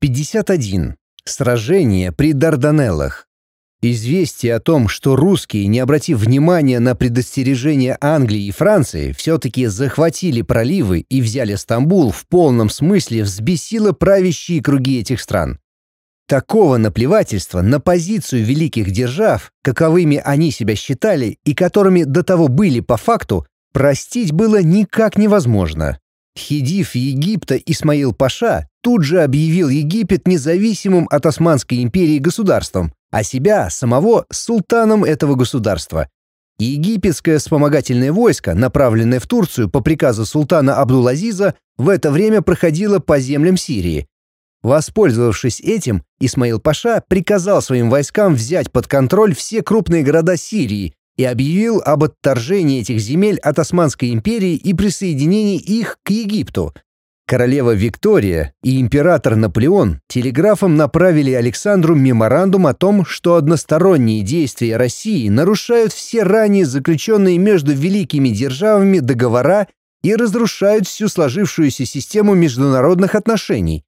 51. Сражение при Дарданеллах. Известие о том, что русские, не обратив внимания на предостережения Англии и Франции, все-таки захватили проливы и взяли Стамбул в полном смысле взбесило правящие круги этих стран. Такого наплевательства на позицию великих держав, каковыми они себя считали и которыми до того были по факту, простить было никак невозможно. Хидив Египта Исмаил Паша тут же объявил Египет независимым от Османской империи государством, а себя самого султаном этого государства. Египетское вспомогательное войско, направленное в Турцию по приказу султана Абдул-Азиза, в это время проходило по землям Сирии. Воспользовавшись этим, Исмаил Паша приказал своим войскам взять под контроль все крупные города Сирии и объявил об отторжении этих земель от Османской империи и присоединении их к Египту. Королева Виктория и император Наполеон телеграфом направили Александру меморандум о том, что односторонние действия России нарушают все ранее заключенные между великими державами договора и разрушают всю сложившуюся систему международных отношений.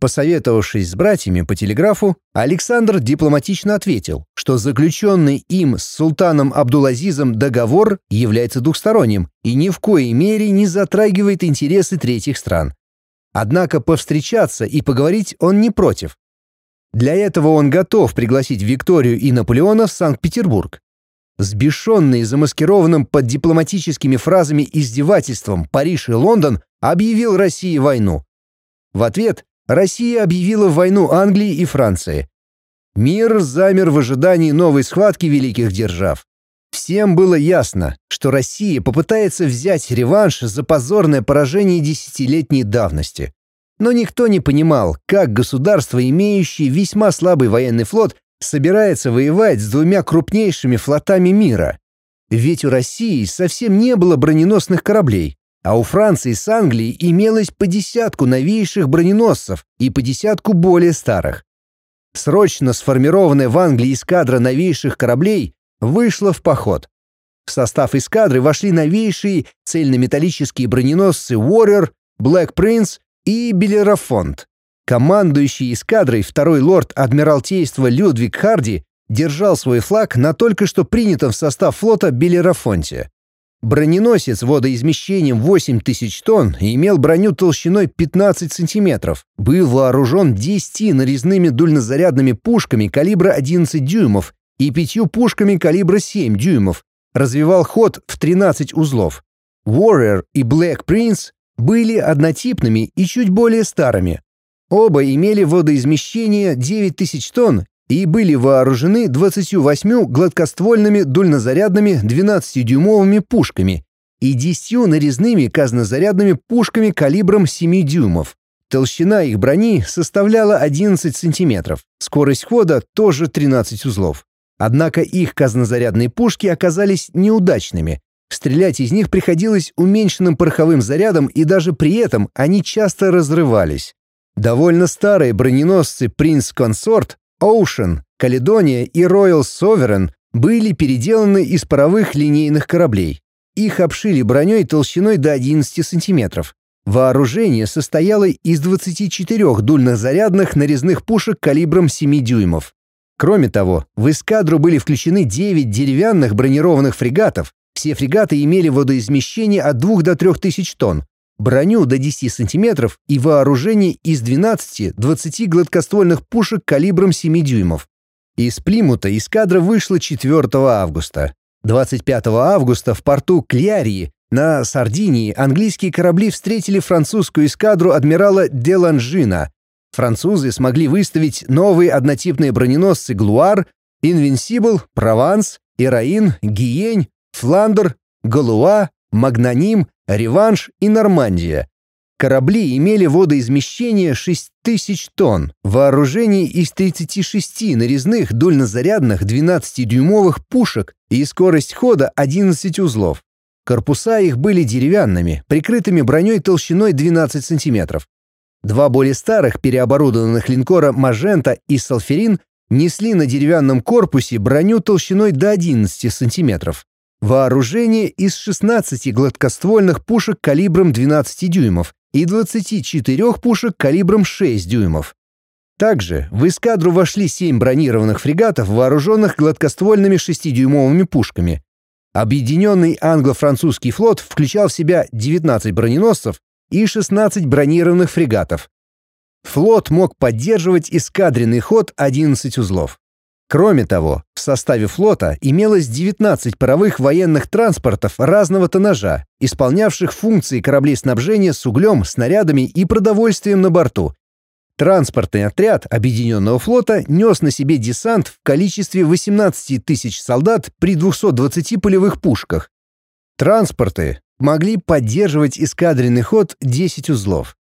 Посоветовавшись с братьями по телеграфу, Александр дипломатично ответил, что заключенный им с султаном Абдулазизом договор является двухсторонним и ни в коей мере не затрагивает интересы третьих стран. Однако повстречаться и поговорить он не против. Для этого он готов пригласить Викторию и Наполеона в Санкт-Петербург. Сбешенный замаскированным под дипломатическими фразами издевательством Париж и Лондон объявил России войну. В ответ Россия объявила войну Англии и Франции. Мир замер в ожидании новой схватки великих держав. Всем было ясно, что Россия попытается взять реванш за позорное поражение десятилетней давности. Но никто не понимал, как государство, имеющее весьма слабый военный флот, собирается воевать с двумя крупнейшими флотами мира. Ведь у России совсем не было броненосных кораблей, а у Франции с Англией имелось по десятку новейших броненосцев и по десятку более старых. Срочно сформированная в Англии эскадра новейших кораблей вышла в поход. В состав эскадры вошли новейшие цельнометаллические броненосцы Warrior, Black Prince и Белерафонт. Командующий эскадрой второй лорд Адмиралтейства Людвиг Харди держал свой флаг на только что принятом в состав флота Белерафонте. Броненосец водоизмещением 8 тысяч тонн имел броню толщиной 15 сантиметров, был вооружен 10 нарезными дульнозарядными пушками калибра 11 дюймов и пятью пушками калибра 7 дюймов, развивал ход в 13 узлов. Warrior и Black Prince были однотипными и чуть более старыми. Оба имели водоизмещение 9000 тонн и были вооружены 28 гладкоствольными дульнозарядными 12-дюймовыми пушками и 10 нарезными казнозарядными пушками калибром 7 дюймов. Толщина их брони составляла 11 сантиметров, скорость хода тоже 13 узлов. Однако их казнозарядные пушки оказались неудачными. Стрелять из них приходилось уменьшенным пороховым зарядом, и даже при этом они часто разрывались. Довольно старые броненосцы «Принц Консорт» Ocean, Каледония и Royal Sovereign были переделаны из паровых линейных кораблей. Их обшили броней толщиной до 11 сантиметров. Вооружение состояло из 24 дульнозарядных нарезных пушек калибром 7 дюймов. Кроме того, в эскадру были включены 9 деревянных бронированных фрегатов. Все фрегаты имели водоизмещение от 2 до 3 тысяч тонн, броню до 10 сантиметров и вооружение из 12-20 гладкоствольных пушек калибром 7 дюймов. Из Плимута эскадра вышла 4 августа. 25 августа в порту Клярии на Сардинии английские корабли встретили французскую эскадру адмирала Деланжина. Французы смогли выставить новые однотипные броненосцы «Глуар», «Инвинсибл», «Прованс», «Ираин», «Гиень», «Фландер», «Галуа», «Магнаним», «Реванш» и «Нормандия». Корабли имели водоизмещение 6000 тонн, вооружение из 36 нарезных дульнозарядных 12-дюймовых пушек и скорость хода 11 узлов. Корпуса их были деревянными, прикрытыми броней толщиной 12 сантиметров. Два более старых переоборудованных линкора «Мажента» и «Салферин» несли на деревянном корпусе броню толщиной до 11 сантиметров. Вооружение из 16 гладкоствольных пушек калибром 12 дюймов и 24 пушек калибром 6 дюймов. Также в эскадру вошли семь бронированных фрегатов, вооруженных гладкоствольными шестидюймовыми пушками. Объединенный англо-французский флот включал в себя 19 броненосцев и 16 бронированных фрегатов. Флот мог поддерживать эскадренный ход 11 узлов. Кроме того, в составе флота имелось 19 паровых военных транспортов разного тоннажа, исполнявших функции кораблей снабжения с углем, снарядами и продовольствием на борту. Транспортный отряд Объединенного флота нес на себе десант в количестве 18 тысяч солдат при 220 полевых пушках. Транспорты могли поддерживать эскадренный ход 10 узлов.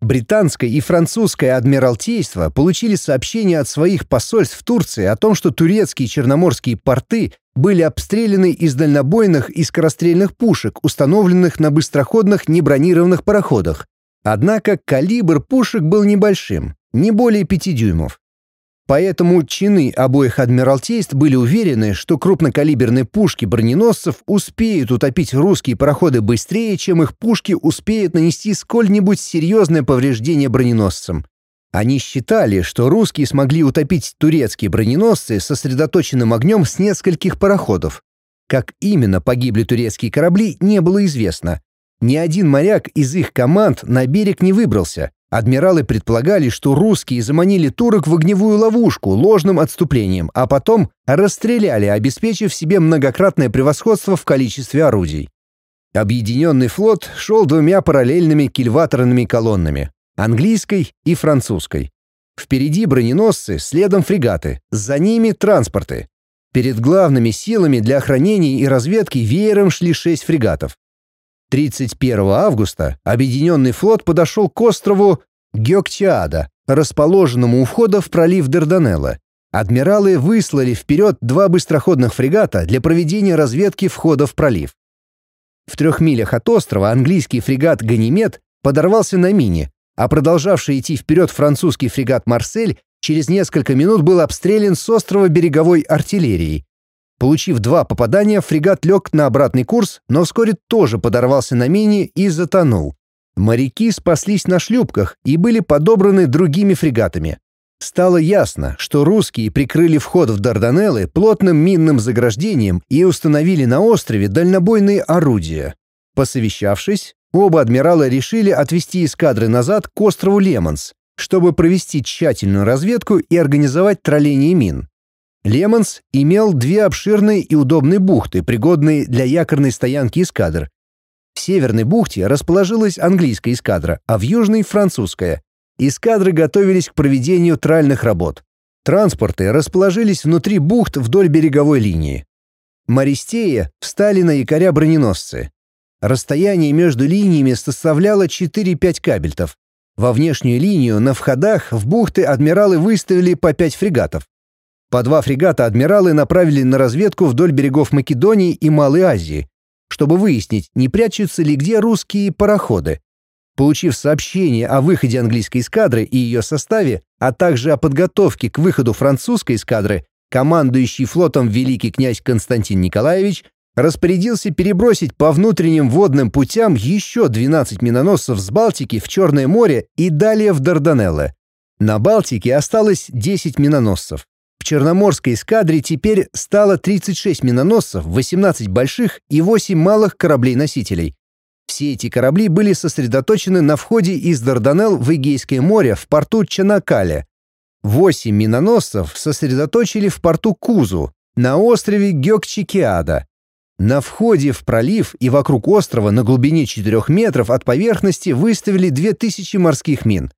Британское и французское адмиралтейство получили сообщение от своих посольств в Турции о том, что турецкие черноморские порты были обстреляны из дальнобойных и скорострельных пушек, установленных на быстроходных небронированных пароходах. Однако калибр пушек был небольшим, не более 5 дюймов. Поэтому чины обоих адмиралтейств были уверены, что крупнокалиберные пушки броненосцев успеют утопить русские пароходы быстрее, чем их пушки успеют нанести сколь-нибудь серьезное повреждение броненосцам. Они считали, что русские смогли утопить турецкие броненосцы сосредоточенным огнем с нескольких пароходов. Как именно погибли турецкие корабли, не было известно. Ни один моряк из их команд на берег не выбрался, Адмиралы предполагали, что русские заманили турок в огневую ловушку ложным отступлением, а потом расстреляли, обеспечив себе многократное превосходство в количестве орудий. Объединенный флот шел двумя параллельными кильваторными колоннами — английской и французской. Впереди броненосцы, следом фрегаты, за ними транспорты. Перед главными силами для охранения и разведки веером шли шесть фрегатов. 31 августа Объединенный флот подошел к острову Геокчиада, расположенному у входа в пролив Дарданелла. Адмиралы выслали вперед два быстроходных фрегата для проведения разведки входа в пролив. В трех милях от острова английский фрегат «Ганимед» подорвался на мине, а продолжавший идти вперед французский фрегат «Марсель» через несколько минут был обстрелян с острова береговой артиллерией. Получив два попадания, фрегат лег на обратный курс, но вскоре тоже подорвался на мине и затонул. Моряки спаслись на шлюпках и были подобраны другими фрегатами. Стало ясно, что русские прикрыли вход в Дарданеллы плотным минным заграждением и установили на острове дальнобойные орудия. Посовещавшись, оба адмирала решили отвести эскадры назад к острову Лемонс, чтобы провести тщательную разведку и организовать тролление мин. Лемонс имел две обширные и удобные бухты, пригодные для якорной стоянки эскадр. В северной бухте расположилась английская эскадра, а в южной — французская. Эскадры готовились к проведению тральных работ. Транспорты расположились внутри бухт вдоль береговой линии. Мористея встали на якоря броненосцы. Расстояние между линиями составляло 4-5 кабельтов. Во внешнюю линию на входах в бухты адмиралы выставили по 5 фрегатов. По два фрегата адмиралы направили на разведку вдоль берегов Македонии и Малой Азии, чтобы выяснить, не прячутся ли где русские пароходы. Получив сообщение о выходе английской эскадры и ее составе, а также о подготовке к выходу французской эскадры, командующий флотом великий князь Константин Николаевич распорядился перебросить по внутренним водным путям еще 12 миноносцев с Балтики в Черное море и далее в Дарданеллы. На Балтике осталось 10 миноносцев. В Черноморской эскадре теперь стало 36 миноносцев, 18 больших и 8 малых кораблей-носителей. Все эти корабли были сосредоточены на входе из Дарданелл в Эгейское море в порту Чанакале. Восемь миноносцев сосредоточили в порту Кузу, на острове Гёкчикиада. На входе в пролив и вокруг острова на глубине 4 метров от поверхности выставили 2000 морских мин.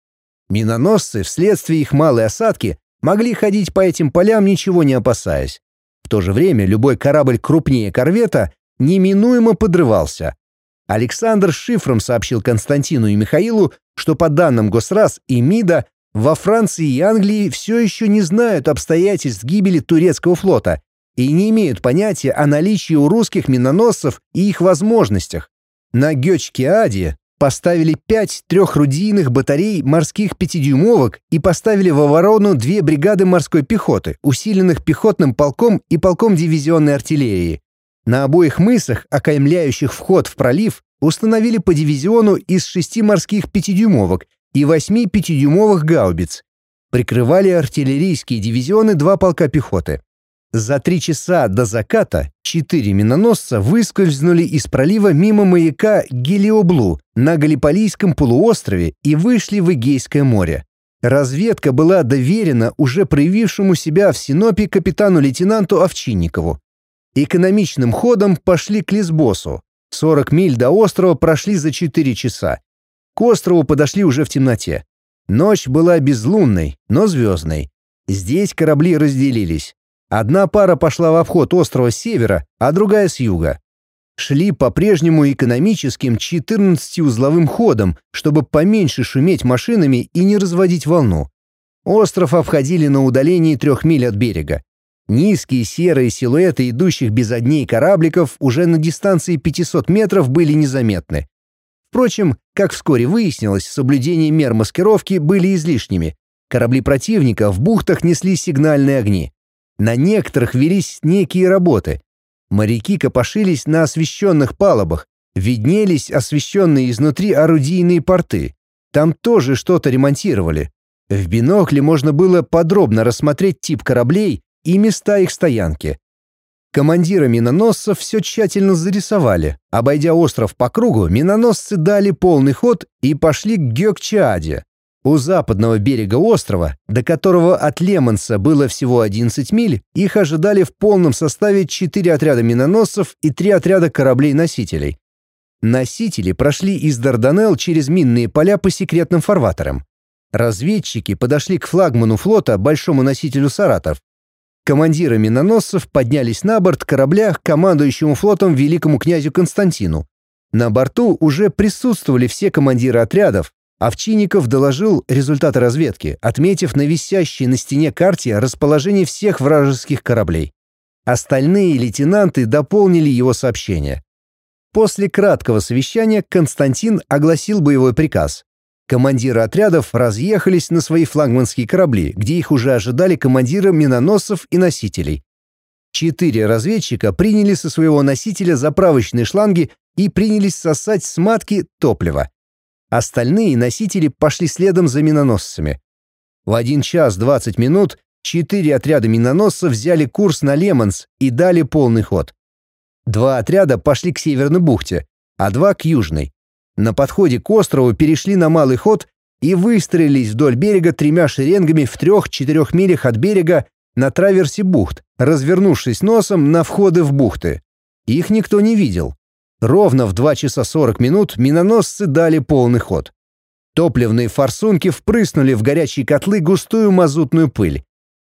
Миноносцы, вследствие их малой осадки, могли ходить по этим полям, ничего не опасаясь. В то же время любой корабль крупнее корвета неминуемо подрывался. Александр шифром сообщил Константину и Михаилу, что по данным Госраз и МИДа во Франции и Англии все еще не знают обстоятельств гибели турецкого флота и не имеют понятия о наличии у русских миноносцев и их возможностях. На Гёчке-Аде поставили пять трехрудийных батарей морских пятидюймовок и поставили в оборону две бригады морской пехоты, усиленных пехотным полком и полком дивизионной артиллерии. На обоих мысах, окаймляющих вход в пролив, установили по дивизиону из шести морских пятидюймовок и восьми пятидюймовых гаубиц. Прикрывали артиллерийские дивизионы два полка пехоты. За три часа до заката четыре миноносца выскользнули из пролива мимо маяка Гелиоблу на Галиполийском полуострове и вышли в Эгейское море. Разведка была доверена уже проявившему себя в Синопе капитану-лейтенанту Овчинникову. Экономичным ходом пошли к Лесбосу. 40 миль до острова прошли за 4 часа. К острову подошли уже в темноте. Ночь была безлунной, но звездной. Здесь корабли разделились. Одна пара пошла в обход острова с севера, а другая с юга. Шли по-прежнему экономическим 14-узловым ходом, чтобы поменьше шуметь машинами и не разводить волну. Остров обходили на удалении трех миль от берега. Низкие серые силуэты идущих без огней корабликов уже на дистанции 500 метров были незаметны. Впрочем, как вскоре выяснилось, соблюдение мер маскировки были излишними. Корабли противника в бухтах несли сигнальные огни. На некоторых велись некие работы. Моряки копошились на освещенных палубах, виднелись освещенные изнутри орудийные порты. Там тоже что-то ремонтировали. В бинокле можно было подробно рассмотреть тип кораблей и места их стоянки. Командира миноносцев все тщательно зарисовали. Обойдя остров по кругу, миноносцы дали полный ход и пошли к Гёкчааде. У западного берега острова, до которого от Лемонса было всего 11 миль, их ожидали в полном составе 4 отряда миноносцев и 3 отряда кораблей-носителей. Носители прошли из Дарданелл через минные поля по секретным фарватерам. Разведчики подошли к флагману флота, большому носителю «Саратов». Командиры миноносцев поднялись на борт корабля к командующему флотом великому князю Константину. На борту уже присутствовали все командиры отрядов, Овчинников доложил результаты разведки, отметив на висящей на стене карте расположение всех вражеских кораблей. Остальные лейтенанты дополнили его сообщение. После краткого совещания Константин огласил боевой приказ. Командиры отрядов разъехались на свои флагманские корабли, где их уже ожидали командиры миноносцев и носителей. Четыре разведчика приняли со своего носителя заправочные шланги и принялись сосать с матки топливо. Остальные носители пошли следом за миноносцами. В 1 час 20 минут четыре отряда миноносцев взяли курс на Лемонс и дали полный ход. Два отряда пошли к Северной бухте, а два к Южной. На подходе к острову перешли на малый ход и выстроились вдоль берега тремя шеренгами в трех-четырех милях от берега на траверсе бухт, развернувшись носом на входы в бухты. Их никто не видел. Ровно в 2 часа 40 минут миноносцы дали полный ход. Топливные форсунки впрыснули в горячие котлы густую мазутную пыль.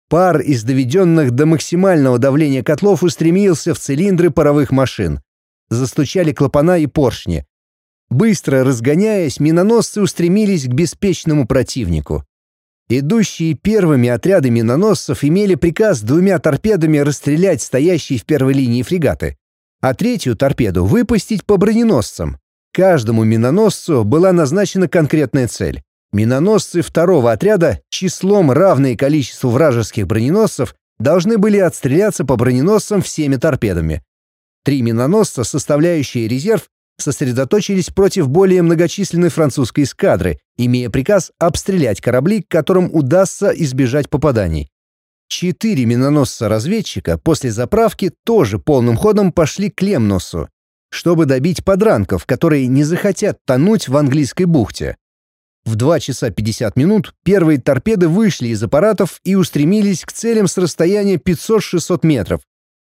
Пар из доведенных до максимального давления котлов устремился в цилиндры паровых машин. Застучали клапана и поршни. Быстро разгоняясь, миноносцы устремились к беспечному противнику. Идущие первыми отряды миноносцев имели приказ двумя торпедами расстрелять стоящие в первой линии фрегаты а третью торпеду выпустить по броненосцам. Каждому миноносцу была назначена конкретная цель. Миноносцы второго отряда, числом равное количеству вражеских броненосцев, должны были отстреляться по броненосцам всеми торпедами. Три миноносца, составляющие резерв, сосредоточились против более многочисленной французской эскадры, имея приказ обстрелять корабли, которым удастся избежать попаданий. Четыре миноносца-разведчика после заправки тоже полным ходом пошли к Лемносу, чтобы добить подранков, которые не захотят тонуть в английской бухте. В 2 часа 50 минут первые торпеды вышли из аппаратов и устремились к целям с расстояния 500-600 метров.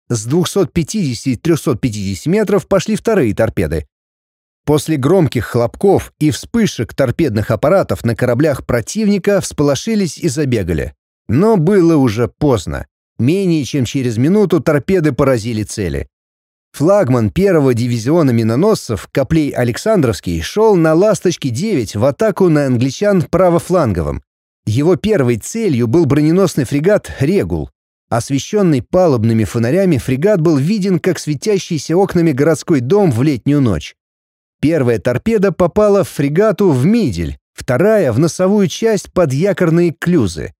С 250-350 метров пошли вторые торпеды. После громких хлопков и вспышек торпедных аппаратов на кораблях противника всполошились и забегали. Но было уже поздно. Менее чем через минуту торпеды поразили цели. Флагман первого дивизиона миноносцев Коплей Александровский шел на «Ласточке-9» в атаку на англичан правофланговым. Его первой целью был броненосный фрегат «Регул». Освещенный палубными фонарями фрегат был виден как светящийся окнами городской дом в летнюю ночь. Первая торпеда попала в фрегату в мидель, вторая — в носовую часть под якорные клюзы.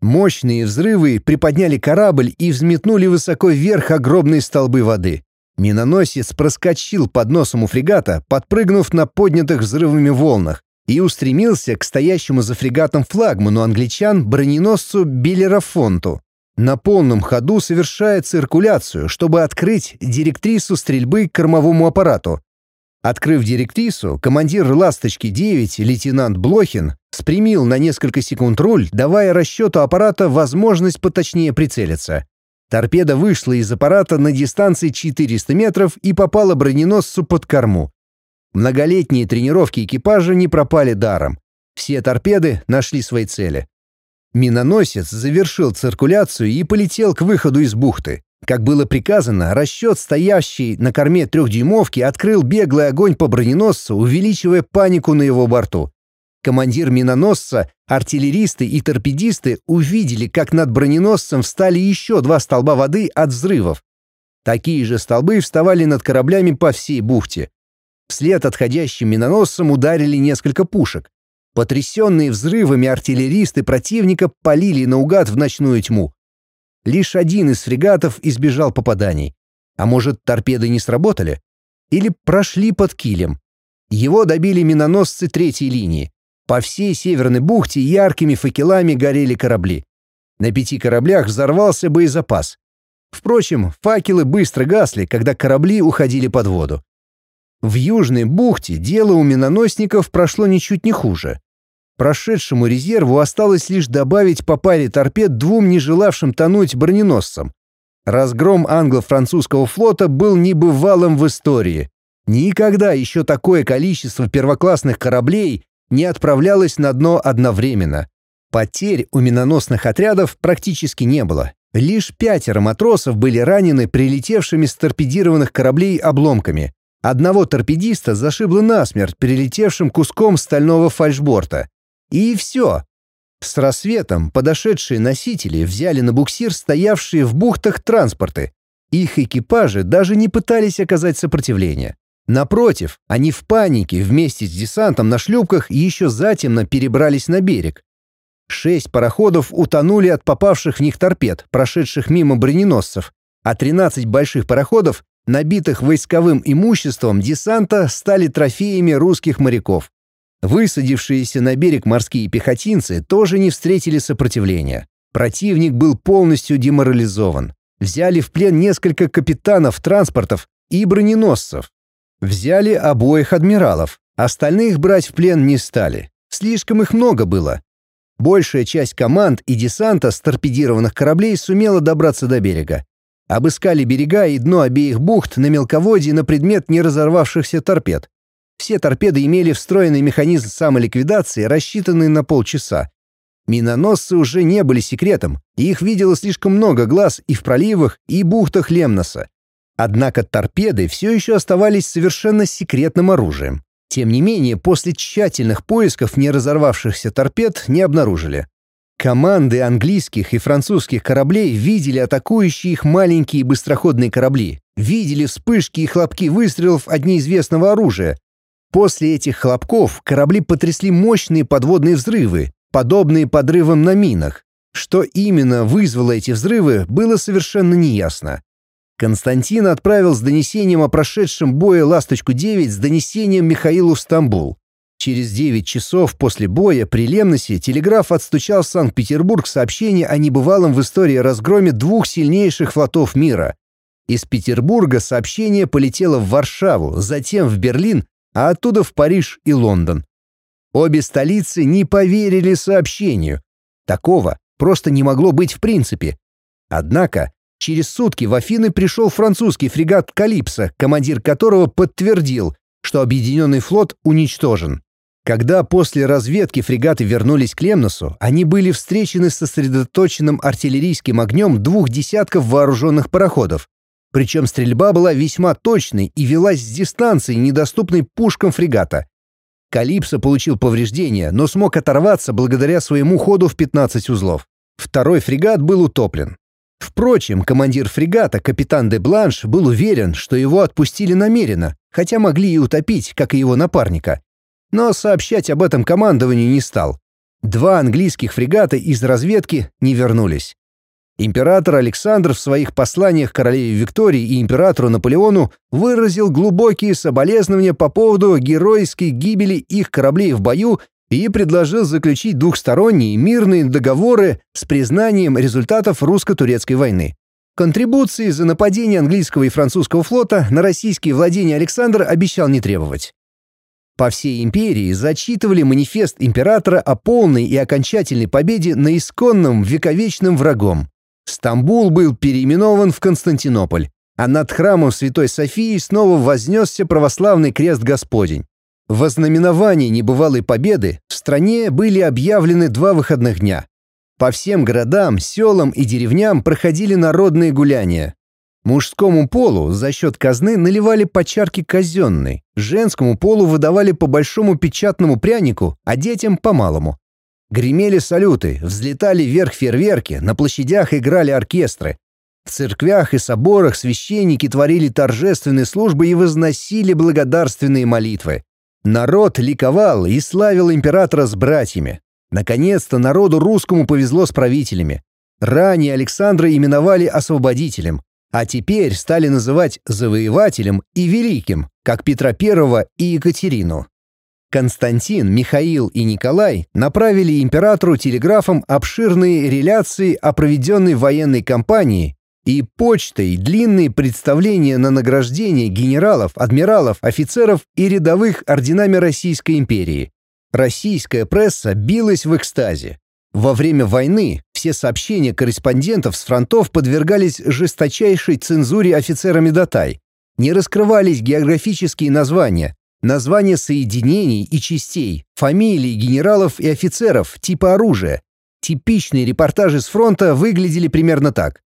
Мощные взрывы приподняли корабль и взметнули высоко вверх огромные столбы воды. Миноносец проскочил под носом у фрегата, подпрыгнув на поднятых взрывами волнах, и устремился к стоящему за фрегатом флагману англичан броненосцу Белерафонту. На полном ходу совершая циркуляцию, чтобы открыть директрису стрельбы к кормовому аппарату. Открыв директрису, командир «Ласточки-9» лейтенант Блохин спрямил на несколько секунд руль, давая расчету аппарата возможность поточнее прицелиться. Торпеда вышла из аппарата на дистанции 400 метров и попала броненосцу под корму. Многолетние тренировки экипажа не пропали даром. Все торпеды нашли свои цели. Миноносец завершил циркуляцию и полетел к выходу из бухты. Как было приказано, расчет, стоящий на корме трехдюймовки, открыл беглый огонь по броненосцу, увеличивая панику на его борту. Командир миноносца, артиллеристы и торпедисты увидели, как над броненосцем встали еще два столба воды от взрывов. Такие же столбы вставали над кораблями по всей бухте. Вслед отходящим миноносцам ударили несколько пушек. Потрясенные взрывами артиллеристы противника полили наугад в ночную тьму. Лишь один из фрегатов избежал попаданий. А может, торпеды не сработали? Или прошли под килем? Его добили миноносцы третьей линии. По всей Северной бухте яркими факелами горели корабли. На пяти кораблях взорвался боезапас. Впрочем, факелы быстро гасли, когда корабли уходили под воду. В Южной бухте дело у миноносников прошло ничуть не хуже. Прошедшему резерву осталось лишь добавить по паре торпед двум не желавшим тонуть броненосцам. Разгром англо-французского флота был небывалым в истории. Никогда еще такое количество первоклассных кораблей не отправлялось на дно одновременно. Потерь у миноносных отрядов практически не было. Лишь пятеро матросов были ранены прилетевшими с торпедированных кораблей обломками. Одного торпедиста зашибло насмерть прилетевшим куском стального фальшборта. И все. С рассветом подошедшие носители взяли на буксир стоявшие в бухтах транспорты. Их экипажи даже не пытались оказать сопротивление. Напротив, они в панике вместе с десантом на шлюпках еще затемно перебрались на берег. Шесть пароходов утонули от попавших в них торпед, прошедших мимо броненосцев, а 13 больших пароходов, набитых войсковым имуществом десанта, стали трофеями русских моряков. Высадившиеся на берег морские пехотинцы тоже не встретили сопротивления. Противник был полностью деморализован. Взяли в плен несколько капитанов транспортов и броненосцев. Взяли обоих адмиралов. Остальных брать в плен не стали. Слишком их много было. Большая часть команд и десанта с торпедированных кораблей сумела добраться до берега. Обыскали берега и дно обеих бухт на мелководье на предмет не разорвавшихся торпед. Все торпеды имели встроенный механизм самоликвидации, рассчитанный на полчаса. Миноносцы уже не были секретом, и их видело слишком много глаз и в проливах, и бухтах Лемноса. Однако торпеды все еще оставались совершенно секретным оружием. Тем не менее, после тщательных поисков не разорвавшихся торпед не обнаружили. Команды английских и французских кораблей видели атакующие их маленькие быстроходные корабли, видели вспышки и хлопки выстрелов от неизвестного оружия, После этих хлопков корабли потрясли мощные подводные взрывы, подобные подрывам на минах. Что именно вызвало эти взрывы, было совершенно неясно. Константин отправил с донесением о прошедшем бое «Ласточку-9» с донесением Михаилу в Стамбул. Через 9 часов после боя при Лемносе телеграф отстучал в Санкт-Петербург сообщение о небывалом в истории разгроме двух сильнейших флотов мира. Из Петербурга сообщение полетело в Варшаву, затем в Берлин, а оттуда в Париж и Лондон. Обе столицы не поверили сообщению. Такого просто не могло быть в принципе. Однако через сутки в Афины пришел французский фрегат «Калипсо», командир которого подтвердил, что объединенный флот уничтожен. Когда после разведки фрегаты вернулись к Лемносу, они были встречены сосредоточенным артиллерийским огнем двух десятков вооруженных пароходов, причем стрельба была весьма точной и велась с дистанции, недоступной пушкам фрегата. Калипсо получил повреждения, но смог оторваться благодаря своему ходу в 15 узлов. Второй фрегат был утоплен. Впрочем, командир фрегата, капитан де Бланш, был уверен, что его отпустили намеренно, хотя могли и утопить, как и его напарника. Но сообщать об этом командованию не стал. Два английских фрегата из разведки не вернулись. Император Александр в своих посланиях королеве Виктории и императору Наполеону выразил глубокие соболезнования по поводу геройской гибели их кораблей в бою и предложил заключить двухсторонние мирные договоры с признанием результатов русско-турецкой войны. Контрибуции за нападение английского и французского флота на российские владения Александр обещал не требовать. По всей империи зачитывали манифест императора о полной и окончательной победе над исконным вековечным врагом. Стамбул был переименован в Константинополь, а над храмом Святой Софии снова вознесся православный крест Господень. В ознаменовании небывалой победы в стране были объявлены два выходных дня. По всем городам, селам и деревням проходили народные гуляния. Мужскому полу за счет казны наливали по чарке казенной, женскому полу выдавали по большому печатному прянику, а детям по малому. Гремели салюты, взлетали вверх фейерверки, на площадях играли оркестры. В церквях и соборах священники творили торжественные службы и возносили благодарственные молитвы. Народ ликовал и славил императора с братьями. Наконец-то народу русскому повезло с правителями. Ранее Александра именовали освободителем, а теперь стали называть завоевателем и великим, как Петра I и Екатерину. Константин, Михаил и Николай направили императору телеграфом обширные реляции о проведенной военной кампании и почтой длинные представления на награждение генералов, адмиралов, офицеров и рядовых орденами Российской империи. Российская пресса билась в экстазе. Во время войны все сообщения корреспондентов с фронтов подвергались жесточайшей цензуре офицерами Датай. Не раскрывались географические названия, названия соединений и частей, фамилии генералов и офицеров, типа оружия. Типичные репортажи с фронта выглядели примерно так.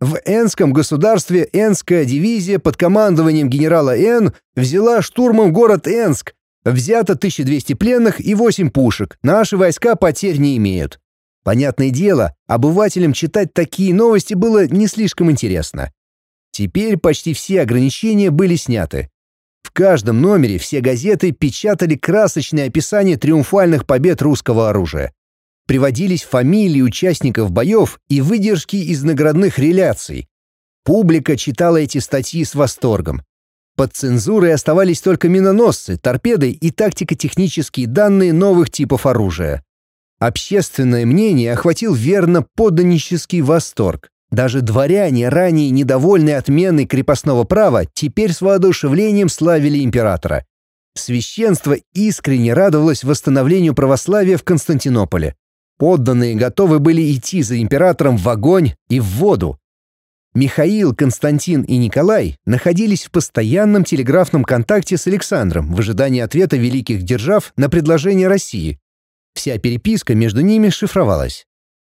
В Энском государстве Энская дивизия под командованием генерала Н взяла штурмом город Энск. Взято 1200 пленных и 8 пушек. Наши войска потерь не имеют. Понятное дело, обывателям читать такие новости было не слишком интересно. Теперь почти все ограничения были сняты. Каждом номере все газеты печатали красочное описание триумфальных побед русского оружия. Приводились фамилии участников боев и выдержки из наградных реляций. Публика читала эти статьи с восторгом. Под цензурой оставались только миноносцы, торпеды и тактико-технические данные новых типов оружия. Общественное мнение охватил верно подданнический восторг. Даже дворяне, ранее недовольные отменой крепостного права, теперь с воодушевлением славили императора. Священство искренне радовалось восстановлению православия в Константинополе. Подданные готовы были идти за императором в огонь и в воду. Михаил, Константин и Николай находились в постоянном телеграфном контакте с Александром в ожидании ответа великих держав на предложение России. Вся переписка между ними шифровалась.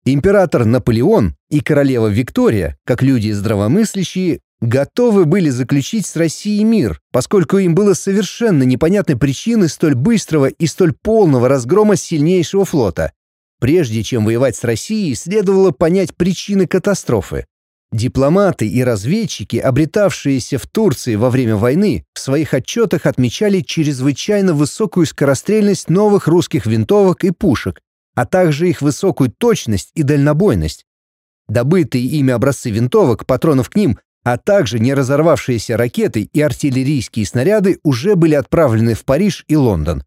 Император Наполеон и королева Виктория, как люди здравомыслящие, готовы были заключить с Россией мир, поскольку им было совершенно непонятны причины столь быстрого и столь полного разгрома сильнейшего флота. Прежде чем воевать с Россией, следовало понять причины катастрофы. Дипломаты и разведчики, обретавшиеся в Турции во время войны, в своих отчетах отмечали чрезвычайно высокую скорострельность новых русских винтовок и пушек, а также их высокую точность и дальнобойность. Добытые ими образцы винтовок, патронов к ним, а также не разорвавшиеся ракеты и артиллерийские снаряды уже были отправлены в Париж и Лондон.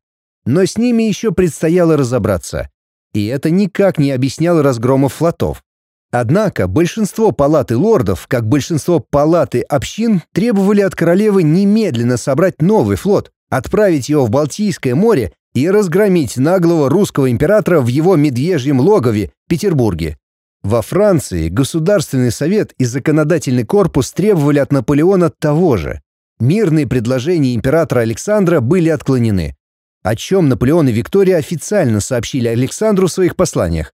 Но с ними еще предстояло разобраться. И это никак не объясняло разгромов флотов. Однако большинство палаты лордов, как большинство палаты общин, требовали от королевы немедленно собрать новый флот, отправить его в Балтийское море и разгромить наглого русского императора в его медвежьем логове Петербурге. Во Франции Государственный совет и законодательный корпус требовали от Наполеона того же. Мирные предложения императора Александра были отклонены, о чем Наполеон и Виктория официально сообщили Александру в своих посланиях.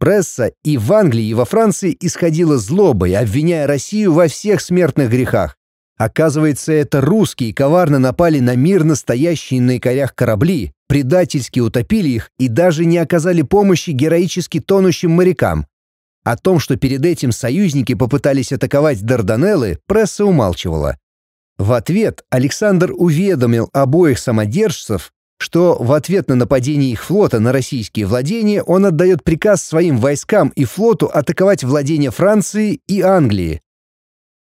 Пресса и в Англии, и во Франции исходила злобой, обвиняя Россию во всех смертных грехах. Оказывается, это русские коварно напали на мир настоящие на якорях корабли, предательски утопили их и даже не оказали помощи героически тонущим морякам. О том, что перед этим союзники попытались атаковать Дарданеллы, пресса умалчивала. В ответ Александр уведомил обоих самодержцев что в ответ на нападение их флота на российские владения он отдает приказ своим войскам и флоту атаковать владения Франции и Англии.